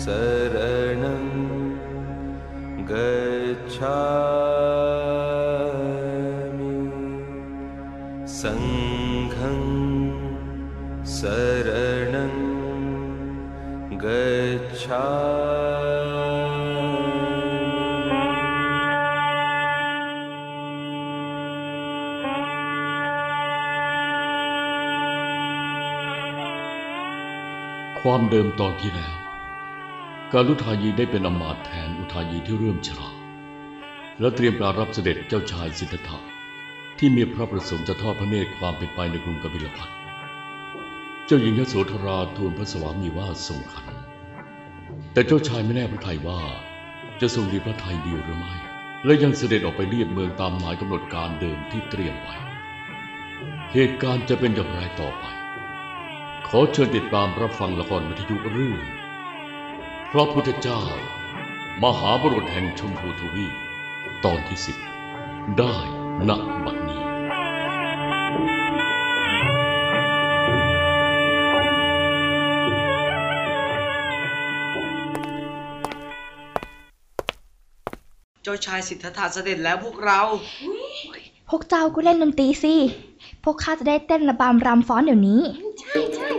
शरणं गच्छामि ามเดิมตอนที่แล้ว การุทายีได้เป็นอมาตย์แทนอุทายีที่เริ่มชรา และเตรียมปรารับเสด็จเจ้าชายสิทธัตถะที่มีพระประสงค์จะทอดพระเนตรความเป็นไปในกรุงกบิลพัทเจ้าหญิงยโสธราทูลพระสวามีว่าทรงขัน แต่เจ้าชายไม่แน่พระทัยว่า จะทรงดีพระทัยดีหรือไม่ และยังเสด็จออกไปเรียบเมืองตามหมายกำหนดการเดิมที่เตรียมไว้ เหตุการณ์จะเป็นอย่างไรต่อไป ขอเชิญติดตามรับฟังละครวิทยุเรื่อง พระพุทธเจ้า มหาบุรุษแห่งชมพูทวีปตอนที่สิบได้ณบัดนี้ เจ้าชายสิทธัตถะเสด็จแล้วพวกเรา พวกเจ้าก็เล่นดนตรีสิ พวกข้าจะได้เต้นระบำรำฟ้อนเดี๋ยวนี้ทุก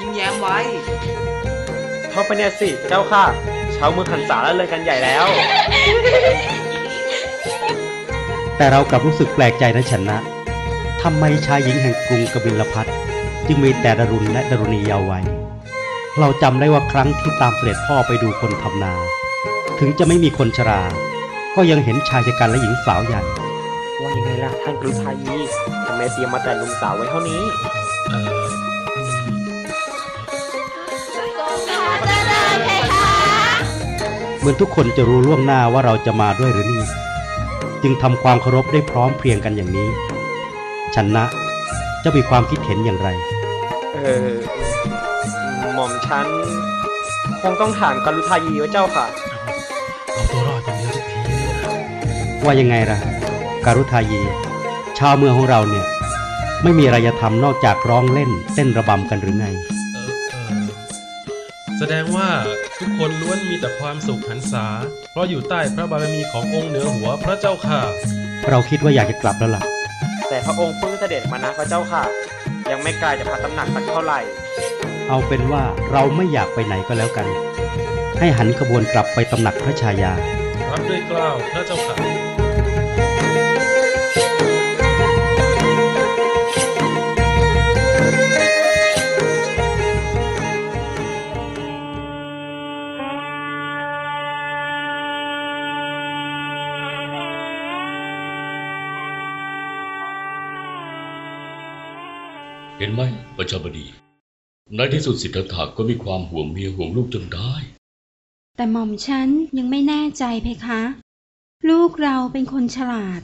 ยิ้มแย้มไว้ เข้าไปเนี่ยสิเจ้าค่ะชาวเมืองหันษาแล้วเลยกันใหญ่แล้ว แต่เรากลับรู้สึกแปลกใจนะชนะทำไมชายหญิงแห่งกรุงกบิลพัทจึงมีแต่ดารุณและดารุณีเยาว์วัยเราจำได้ว่าครั้งที่ตามเสด็จพ่อไปดูคนทำนา ถึงจะไม่มีคนชรา ก็ยังเห็นชายชะกันและหญิงสาวใหญ่ว่ายังไงล่ะท่านกรุทายีทำไมเตรียมมาแต่ลุงสาวไว้เท่านี้ มือนทุกคนจะรู้ล่วงหน้าว่าเราจะมาด้วยหรือนี่ จึงทำความเคารพได้พร้อมเพรียงกันอย่างนี้ชนะจะมีความคิดเห็นอย่างไร เออหม่อมฉัน คงต้องถามกรุทายีว่าเจ้าค่ะเอาตัวรอดอย่างเดียวทุกทีเลยนะว่ายังไงล่ะการุทายี ชาวเมืองของเราเนี่ย ไม่มีอะไรจะทำนอกจากร้องเล่นเต้นระบำกันหรือไงเออเออแสดงว่า ทุกคนล้วนมีแต่ความสุขหันษา เพราะอยู่ใต้พระบารมีขององค์เหนือหัวพระเจ้าค่ะ เราคิดว่าอยากจะกลับแล้วล่ะ แต่พระองค์เพิ่งเสด็จมานะพระเจ้าค่ะ ยังไม่ไกลจากพระตำหนักสักเท่าไหร่ เอาเป็นว่าเราไม่อยากไปไหนก็แล้วกัน ให้หันขบวนกลับไปตำหนักพระชายา รับด้วยเกล้าวพระเจ้าค่ะ ห็นไหมประชาบดี ในที่สุดสิทธัตถะก็มีความห่วงเมียห่วงลูกจนได้ แต่หม่อมฉันยังไม่แน่ใจเพคะ ลูกเราเป็นคนฉลาด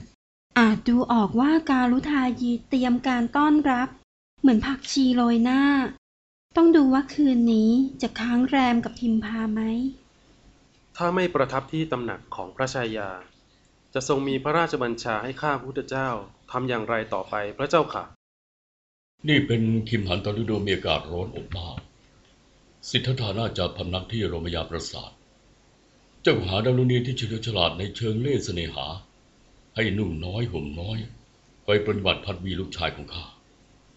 อาจดูออกว่าการุทายีเตรียมการต้อนรับ เหมือนผักชีโรยหน้า ต้องดูว่าคืนนี้จะค้างแรมกับพิมพาไหม ถ้าไม่ประทับที่ตำหนักของพระชายา จะทรงมีพระราชบัญชาให้ข้าพุทธเจ้าทำอย่างไรต่อไปพระเจ้าค่ะ นี่เป็นคิมหันตฤดูมีอากาศร้อนอบอ้าวสิทธัตถะน่าจะพำนักที่โรมยาปราสาท เจ้าหาดารุณีที่เฉลียวฉลาดในเชิงเล่ห์เสน่หา ให้นุ่มน้อยห่มน้อยไปปฏิบัติพัดวีลูกชายของข้า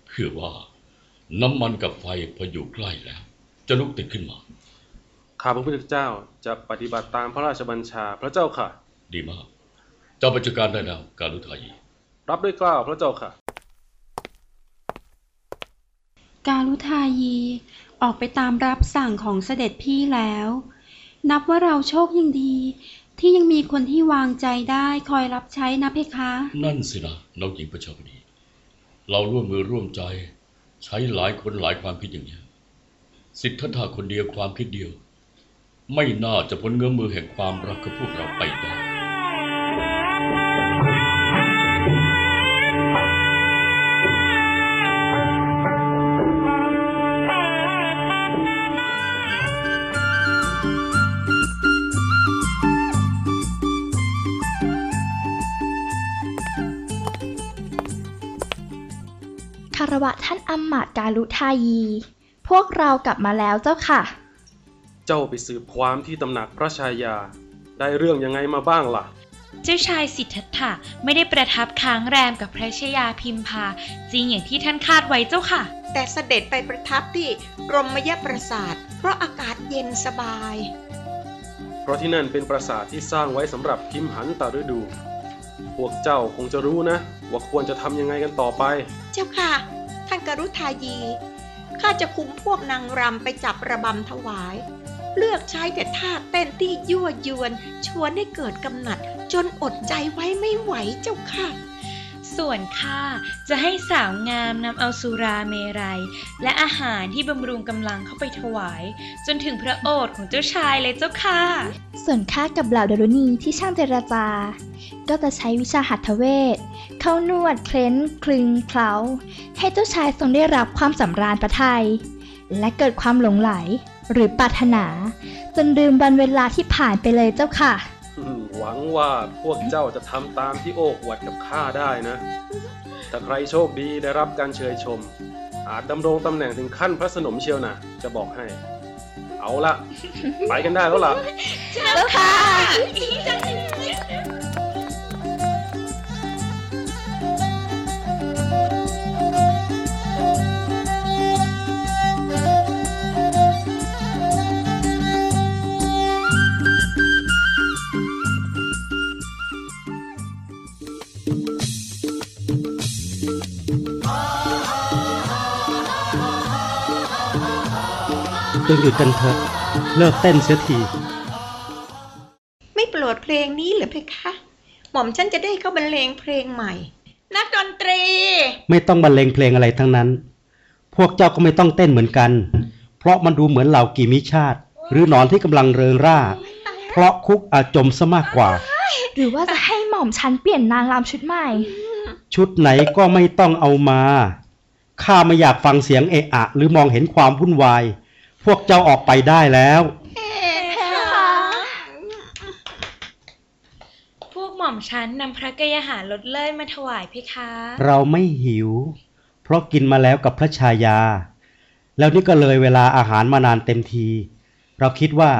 เพื่อว่าน้ำมันกับไฟพออยู่ใกล้แล้ว จะลุกติดขึ้นมาข้าพระพุทธเจ้าจะปฏิบัติตามพระราชบัญชาพระเจ้าค่ะ ดีมาก เจ้าไปจัดการได้แล้วการลุทายีรับด้วยเกล้าวพระเจ้าค่ะ การุทายีออกไปตามรับสั่งของเสด็จพี่แล้ว นับว่าเราโชคยังดี ที่ยังมีคนที่วางใจได้คอยรับใช้นะเพคะ นั่นสินะน้องหญิงประชาบดีเราร่วมมือร่วมใจ ใช้หลายคนหลายความคิดอย่างนี้สิทธัตถะคนเดียวความคิดเดียว ไม่น่าจะพ้นเงื้อมือแห่งความรักกับพวกเราไปได้ คารวะท่านอำมาตย์กาลุทายี พวกเรากลับมาแล้วเจ้าค่ะ เจ้าไปสืบความที่ตำหนักพระชายา ได้เรื่องยังไงมาบ้างล่ะ เจ้าชายสิทธัตถะไม่ได้ประทับค้างแรมกับพระชายาพิมพา จริงอย่างที่ท่านคาดไว้เจ้าค่ะ แต่เสด็จไปประทับที่กรมยประสาท เพราะอากาศเย็นสบาย เพราะที่นั่นเป็นปราสาทที่สร้างไว้สำหรับคิมหันตฤดู พวกเจ้าคงจะรู้นะ ว่าควรจะทำยังไงกันต่อไป เจ้าค่ะ ท่านกรุธายี ข้าจะคุมพวกนางรำไปจับระบำถวาย เลือกใช้แต่ท่าเต้นที่ยั่วยวน ชวนให้เกิดกำหนัดจนอดใจไว้ไม่ไหวเจ้าค่ะ ส่วนข้าจะให้สาวงามนำเอาสุราเมรัย และอาหารที่บำรุงกำลังเข้าไปถวาย จนถึงพระโอษฐ์ของเจ้าชายเลยเจ้าค่ะ ส่วนข้ากับเหล่าดารุณีที่ช่างเจรจา ก็จะใช้วิชาหัตถเวทเข้านวดเคล้นคลึงเคล้า ให้เจ้าชายทรงได้รับความสำราญพระทัยและเกิดความหลงไหลหรือปรารถนา จนลืมวันเวลาที่ผ่านไปเลยเจ้าค่ะ หวังว่าพวกเจ้าจะทำตามที่โอ้อวดกับข้าได้นะ ถ้าใครโชคดีได้รับการเชยชม อาจดำรงตำแหน่งถึงขั้นพระสนมเชียวนะจะบอกให้ เอาละไปกันได้แล้วล่ะ เจ้าค่ะ จงหยุดกันเถอะ เลิกเต้นเสียที ไม่โปรดเพลงนี้เหรือเพคะ หม่อมฉันจะได้เข้าบรรเลงเพลงใหม่ นักดนตรี ไม่ต้องบรรเลงเพลงอะไรทั้งนั้น พวกเจ้าก็ไม่ต้องเต้นเหมือนกัน เพราะมันดูเหมือนเหล่ากีมิชาติ หรือหนอนที่กำลังเริงร่า เพราะคุกอาจจมซะมากกว่า หรือว่าจะให้หม่อมฉันเปลี่ยนนางรำชุดใหม่ ชุดไหนก็ไม่ต้องเอามาข้าไม่อยากฟังเสียงเอะอะ หรือมองเห็นความวุ่นวาย พวกเจ้าออกไปได้แล้ว พวกหม่อมฉันนำพระกยาหารลดเลิศมาถวายเพคะ เราไม่หิว เพราะกินมาแล้วกับพระชายา แล้วนี่ก็เลยเวลาอาหารมานานเต็มที เราคิดว่า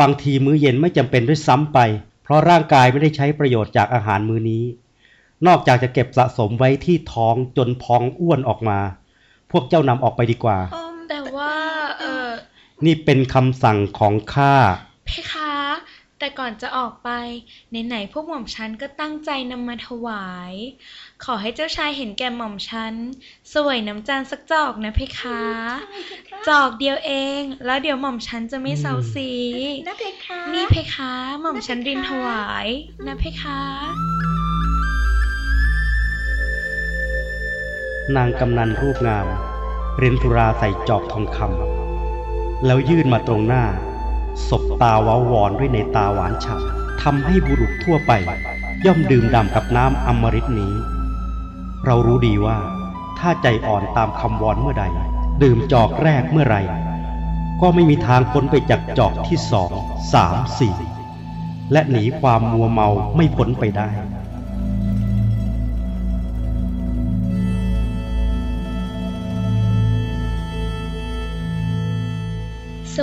บางทีมื้อเย็นไม่จำเป็นด้วยซ้ำไป เพราะร่างกายไม่ได้ใช้ประโยชน์จากอาหารมื้อนี้ นอกจากจะเก็บสะสมไว้ที่ท้องจนพองอ้วนออกมา พวกเจ้านำออกไปดีกว่าแต่ว่าเออ นี่เป็นคำสั่งของข้าเพคะ แต่ก่อนจะออกไปไหนๆพวกหม่อมฉันก็ตั้งใจนำมาถวาย ขอให้เจ้าชายเห็นแก่หม่อมฉันสวยน้ำจานสักจอกนะเพคะ จอกเดียวเอง แล้วเดี๋ยวหม่อมฉันจะไม่เซาซีนะเพคะ นี่เพคะหม่อมฉันรินถวายนะเพคะนางกำนันรูปงาม เรินธุราใส่จอกทองคำ แล้วยื่นมาตรงหน้า ศบตาว้าวอนด้วยในตาหวานฉ่ำทำให้บุรุษทั่วไป ย่อมดื่มด่ำกับน้ำอมฤตนี้ เรารู้ดีว่า ถ้าใจอ่อนตามคำวอนเมื่อใด ดื่มจอกแรกเมื่อไร ก็ไม่มีทางพ้นไปจากจอกที่สองสามสี่และหนีความมัวเมาไม่พ้นไปได้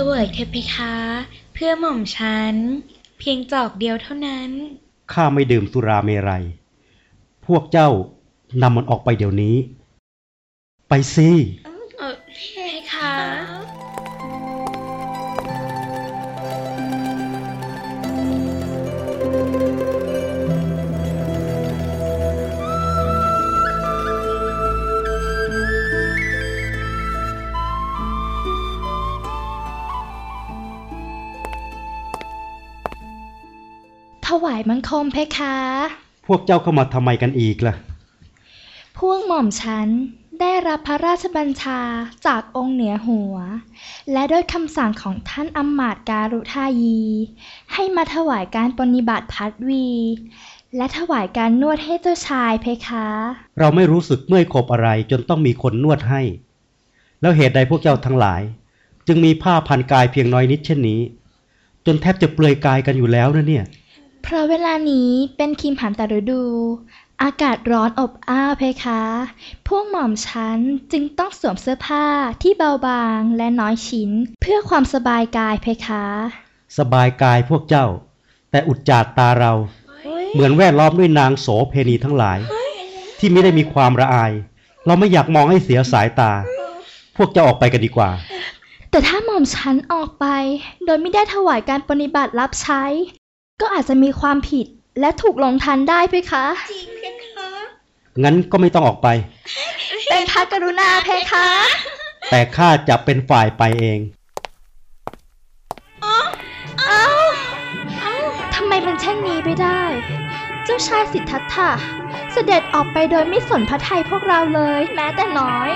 เสวยเทพคะ เพื่อหม่อมฉัน เพียงจอกเดียวเท่านั้น ข้าไม่ดื่มสุราเมรัย พวกเจ้านำมันออกไปเดี๋ยวนี้ ไปสิายมังคมเพคะ พวกเจ้าเข้ามาทำไมกันอีกล่ะ พวกหม่อมฉันได้รับพระราชบัญชาจากองค์เหนือหัว และด้วยคำสั่งของท่านอำมาตย์การุทายี ให้มาถวายการปฏิบัติพัดวี และถวายการนวดให้เจ้าชายเพคะ เราไม่รู้สึกเมื่อยขบอะไรจนต้องมีคนนวดให้ แล้วเหตุใดพวกเจ้าทั้งหลาย จึงมีผ้าพันกายเพียงน้อยนิดเช่นนี้ จนแทบจะเปลือยกายกันอยู่แล้วนะเนี่ย เพราะเวลานี้เป็นคิมหันตฤดู อากาศร้อนอบอ้าวเพคะ พวกหม่อมฉันจึงต้องสวมเสื้อผ้าที่เบาบางและน้อยชิ้น เพื่อความสบายกายเพคะ สบายกายพวกเจ้า แต่อุจจาตาเรา เหมือนแวดล้อมด้วยนางโสเพณีทั้งหลาย ที่ไม่ได้มีความระอาย เราไม่อยากมองให้เสียสายตา พวกเจ้าออกไปกันดีกว่าแต่ถ้าหม่อมฉันออกไป โดยไม่ได้ถวายการปฏิบัติรับใช้ ก็อาจจะมีความผิดและถูกลงทันได้เพคะ จริงเพคะงั้นก็ไม่ต้องออกไป เป็นพระกรุณาเพคะ แต่ข้าจะเป็นฝ่ายไปเอง เอ้าทำไมเป็นเช่นนี้ไปได้ เจ้าชายสิทธัตถะเสด็จออกไปโดยไม่สนพระทัยพวกเราเลย แม้แต่น้อย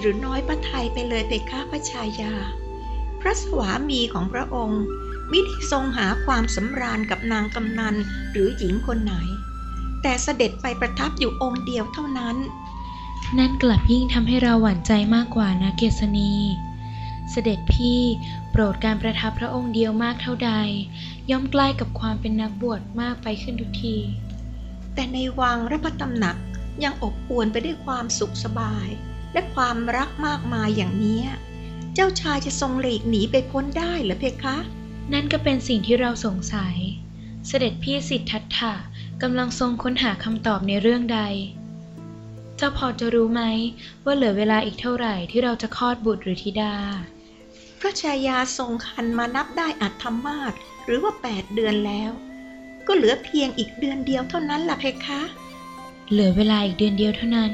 หรือน้อยพระทัยไปเลยเพคะพระชายา พระสวามีของพระองค์มิได้ทรงหาความสำราญกับนางกำนันหรือหญิงคนไหน แต่เสด็จไปประทับอยู่องค์เดียวเท่านั้น นั่นกลับยิ่งทำให้เราหวั่นใจมากกว่านะเกษณี เสด็จพี่โปรดการประทับพระองค์เดียวมากเท่าใด ย่อมใกล้กับความเป็นนักบวชมากไปขึ้นทุกที แต่ในวังและพระตำหนักยังอบอวลไปด้วยความสุขสบาย และความรักมากมายอย่างเนี้ยเจ้าชายจะทรงหลีกหนีไปพ้นได้เหรือเพคะ นั่นก็เป็นสิ่งที่เราสงสัย เสด็จพี่สิทธัตถะกำลังทรงค้นหาคำตอบในเรื่องใด เจ้าพอจะรู้ไหมว่าเหลือเวลาอีกเท่าไหร่ที่เราจะคลอดบุตรหรือธิดา พระชายาทรงคันมานับได้อัตมาศหรือว่าแปดเดือนแล้ว ก็เหลือเพียงอีกเดือนเดียวเท่านั้นล่ะเพคะ เหลือเวลาอีกเดือนเดียวเท่านั้น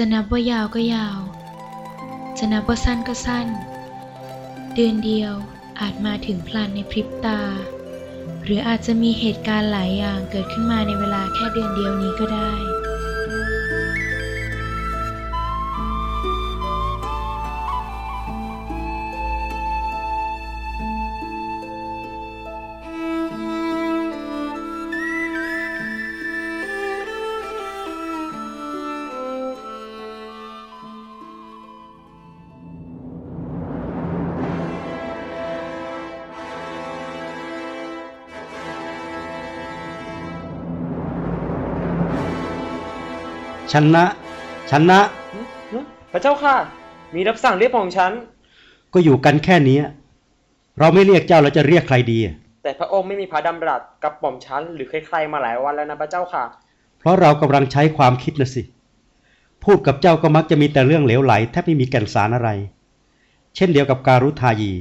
จะนับว่ายาวก็ยาว จะนับว่าสั้นก็สั้น เดือนเดียวอาจมาถึงพลันในพริบตา หรืออาจจะมีเหตุการณ์หลายอย่างเกิดขึ้นมาในเวลาแค่เดือนเดียวนี้ก็ได้ ชนะชนะพระเจ้าค่ะ มีรับสั่งเรียกของฉัน ก็อยู่กันแค่เนี้ยเราไม่เรียกเจ้าแล้วจะเรียกใครดีอะแต่พระองค์ไม่มีพระดำรัสกับหม่อมฉันหรือใครๆมาหลายวันแล้วนะพระเจ้าค่ะ เพราะเรากำลังใช้ความคิดนะสิ พูดกับเจ้าก็มักจะมีแต่เรื่องเหลวไหลแทบไม่มีแก่นสารอะไร เช่นเดียวกับการุทายี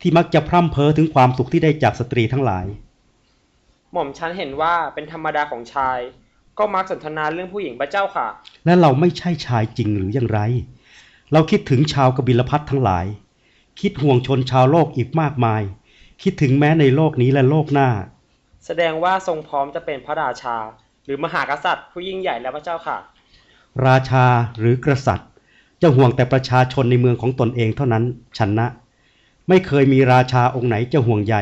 ที่มักจะพร่ำเพ้อถึงความสุขที่ได้จากสตรีทั้งหลาย หม่อมฉันเห็นว่าเป็นธรรมดาของชาย ก็มักสนทนาเรื่องผู้หญิงพระเจ้าค่ะ และเราไม่ใช่ชายจริงหรืออย่างไร เราคิดถึงชาวกบิลพัททั้งหลาย คิดห่วงชนชาวโลกอีกมากมาย คิดถึงแม้ในโลกนี้และโลกหน้า แสดงว่าทรงพร้อมจะเป็นพระราชา หรือมหากษัตริย์ ผู้ยิ่งใหญ่แล้วพระเจ้าค่ะ ราชาหรือกษัตริย์ จะห่วงแต่ประชาชนในเมืองของตนเองเท่านั้นชนะ ไม่เคยมีราชาองค์ไหนจะห่วงใย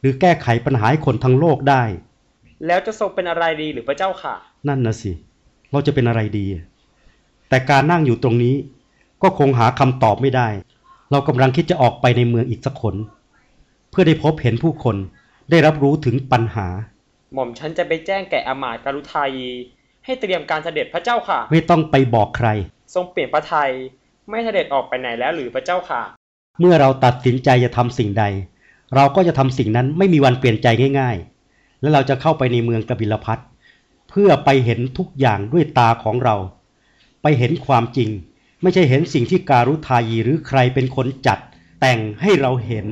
หรือแก้ไขปัญหาให้คนทั้งโลกได้ แล้วจะทรงเป็นอะไรดีหรือพระเจ้าค่ะ นั่นนะสิ เราจะเป็นอะไรดี แต่การนั่งอยู่ตรงนี้ ก็คงหาคำตอบไม่ได้ เรากำลังคิดจะออกไปในเมืองอีกสักคน เพื่อได้พบเห็นผู้คนได้รับรู้ถึงปัญหา หม่อมฉันจะไปแจ้งแก่อามาตย์การุทายีให้เตรียมการเสด็จพระเจ้าค่ะ ไม่ต้องไปบอกใคร ทรงเปลี่ยนพระทัยไม่เสด็จออกไปไหนแล้วหรือพระเจ้าค่ะ เมื่อเราตัดสินใจจะทำสิ่งใด เราก็จะทำสิ่งนั้นไม่มีวันเปลี่ยนใจง่าย ๆ และเราจะเข้าไปในเมืองกบิลพัท เพื่อไปเห็นทุกอย่างด้วยตาของเรา ไปเห็นความจริง ไม่ใช่เห็นสิ่งที่การุทายีหรือใครเป็นคนจัด แต่งให้เราเห็น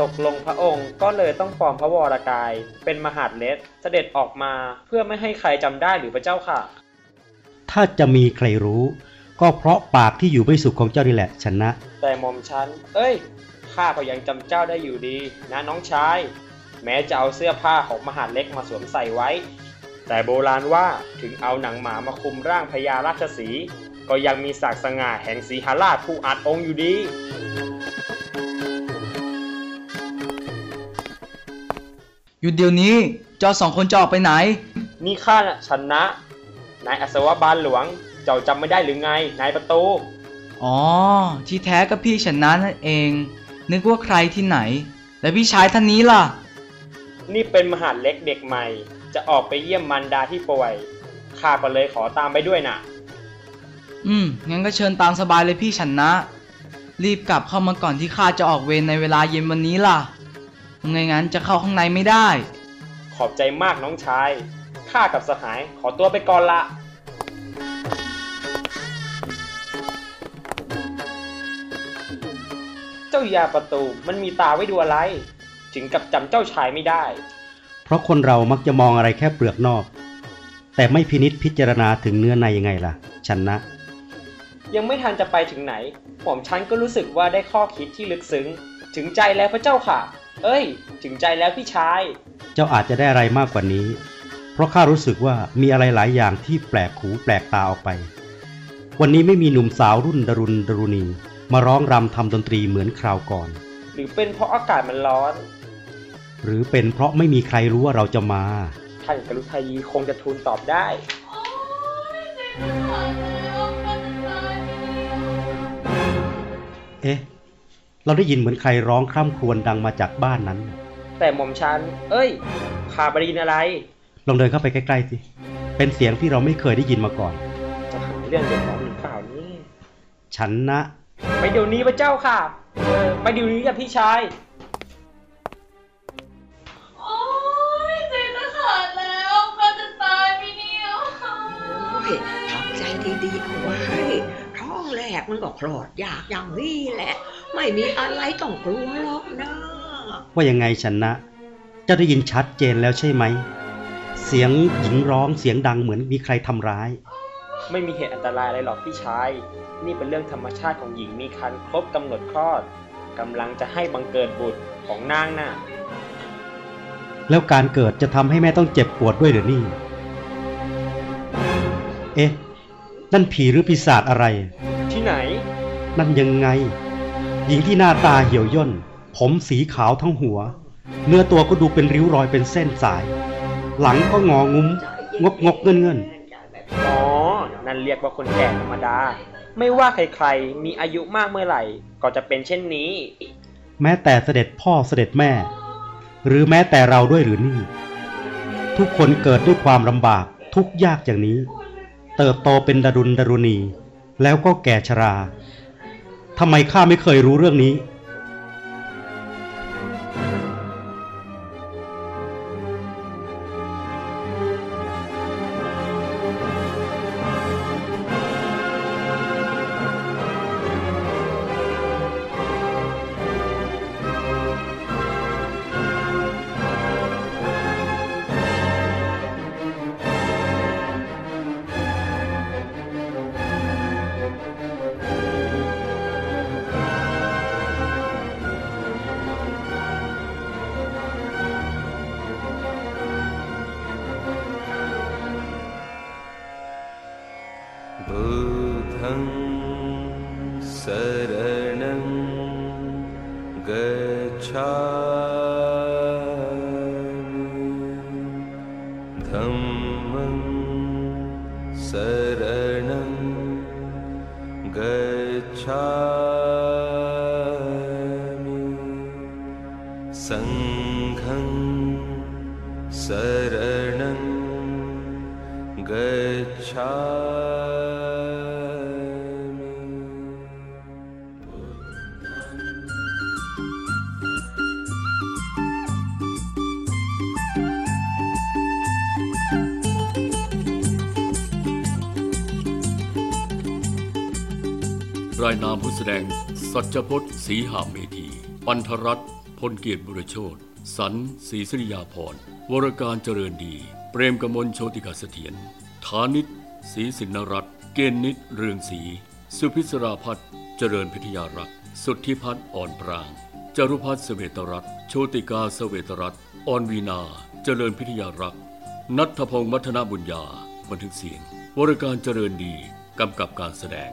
ตกลงพระองค์ก็เลยต้องปลอมพระวรกาย เป็นมหาดเล็กเสด็จออกมาเพื่อไม่ให้ใครจำได้หรือพระเจ้าค่ะ ถ้าจะมีใครรู้ ก็เพราะปากที่อยู่ไม่สุขของเจ้านี่แหละชนะ แต่หม่อมฉัน เอ้ยข้าก็ยังจำเจ้าได้อยู่ดี นะน้องชาย แม้จะเอาเสื้อผ้าของมหาดเล็กมาสวมใส่ไว้ แต่โบราณว่าถึงเอาหนังหมามาคุมร่างพญาราชสีห์ก็ยังมีศักดิ์สง่าแห่งสีหราชผู้อาจองค์อยู่ดี หยุดเดี๋ยวนี้เจ้าสองคนจะออกไปไหน นี่ข้าน่ะชนะ นายอัศวบาลหลวง เจ้าจำไม่ได้หรือไง นายประตู อ๋อ ที่แท้ก็พี่ชนะนั่นเอง นึกว่าใครที่ไหน แล้วพี่ชายท่านนี้ล่ะ นี่เป็นมหาดเล็กเด็กใหม่ จะออกไปเยี่ยมมันดาที่ป่วย ข้าก็เลยขอตามไปด้วยน่ะ อืม งั้นก็เชิญตามสบายเลยพี่ชนะ รีบกลับเข้ามาก่อนที่ข้าจะออกเวรในเวลาเย็นวันนี้ล่ะ ไม่งั้นจะเข้าข้างในไม่ได้ ขอบใจมากน้องชาย ข้ากับสหายขอตัวไปก่อนละ เจ้ายาประตูมันมีตาไว้ดูอะไร ถึงกับจำเจ้าชายไม่ได้ เพราะคนเรามักจะมองอะไรแค่เปลือกนอก แต่ไม่พินิษพิจารณาถึงเนื้อในยังไงล่ะชนะยังไม่ทันจะไปถึงไหนหม่อมฉันก็รู้สึกว่าได้ข้อคิดที่ลึกซึ้ง ถึงใจแล้วพระเจ้าค่ะ เอ้ย ถึงใจแล้วพี่ชาย เจ้าอาจจะได้อะไรมากกว่านี้ เพราะข้ารู้สึกว่ามีอะไรหลายอย่างที่แปลกหูแปลกตาออกไป วันนี้ไม่มีหนุ่มสาวรุ่นดรุณดรุณี มาร้องรำทำดนตรีเหมือนคราวก่อน หรือเป็นเพราะอากาศมันร้อน หรือเป็นเพราะไม่มีใครรู้ว่าเราจะมาท่านกรุทายีคงจะทูลตอบได้เอ๊ะ เราได้ยินเหมือนใครร้องคร่ำครวญดังมาจากบ้านนั้น แต่หม่อมฉัน เอ้ยข้าบดีนอะไร ลองเดินเข้าไปใกล้ๆสิ เป็นเสียงที่เราไม่เคยได้ยินมาก่อน จะหาเรื่องเดือดร้อนหรือเปล่านี่ ฉันนะ ไปเดี๋ยวนี้พระเจ้าค่ะเออไปเดี๋ยวนี้กับพี่ชาย โอ้ยใจจะขาดแล้วก็จะตายไหมเนี่ยโอ้ยทำใจดีๆเอาไว้ท้องแรกมันก็คลอดยากอย่างนี้แหละ ไม่มีอะไรต้องกลัวหรอกนะ ว่ายังไงฉันนะ เจ้าได้ยินชัดเจนแล้วใช่ไหม เสียงหญิงร้องเสียงดังเหมือนมีใครทำร้าย ไม่มีเหตุอันตรายอะไรหรอกพี่ชาย นี่เป็นเรื่องธรรมชาติของหญิงมีครรภ์ครบกำหนดคลอดกำลังจะให้บังเกิดบุตรของนางน่ะ แล้วการเกิดจะทำให้แม่ต้องเจ็บปวดด้วยหรือนี่ เอ๊ะ นั่นผีหรือปีศาจอะไร ที่ไหน นั่นยังไง หญิงที่หน้าตาเหี่ยวย่น ผมสีขาวทั้งหัว เนื้อตัวก็ดูเป็นริ้วรอยเป็นเส้นสาย หลังก็งองุ้มงกงกเงินเงินอ๋อ นั่นเรียกว่าคนแก่ธรรมดา ไม่ว่าใครๆ มีอายุมากเมื่อไหร่ ก็จะเป็นเช่นนี้ แม้แต่เสด็จพ่อเสด็จแม่ หรือแม้แต่เราด้วยหรือนี่ ทุกคนเกิดด้วยความลำบากทุกข์ยากอย่างนี้ เติบโตเป็นดารุณดารุณี แล้วก็แก่ชรา ทำไมข้าไม่เคยรู้เรื่องนี้ गच्छामि แสดงสัจพจน์ศรีหามเมธี ปันธรัตน์พลเกียรติบุรโชตสันศรีสริยาพรวรการเจริญดี เปรมกมลโชติกาเสถียรฐานิตศรีสินรัตน์เกณฑ์นิตเรืองศรีสุพิศราพัฒน์เจริญพิทยารักษ์สุทธิพัฒน์อ่อนปราง จรุพัฒน์เสวตรัตน์โชติกาเสวตรัตน์อ่อนวีนาเจริญพิทยารักษ์นัทพงศ์มัทนาบุญญาบันทึกเสียงวรการเจริญดีกำกับการแสดง